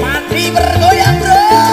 Mati bergoyang bro.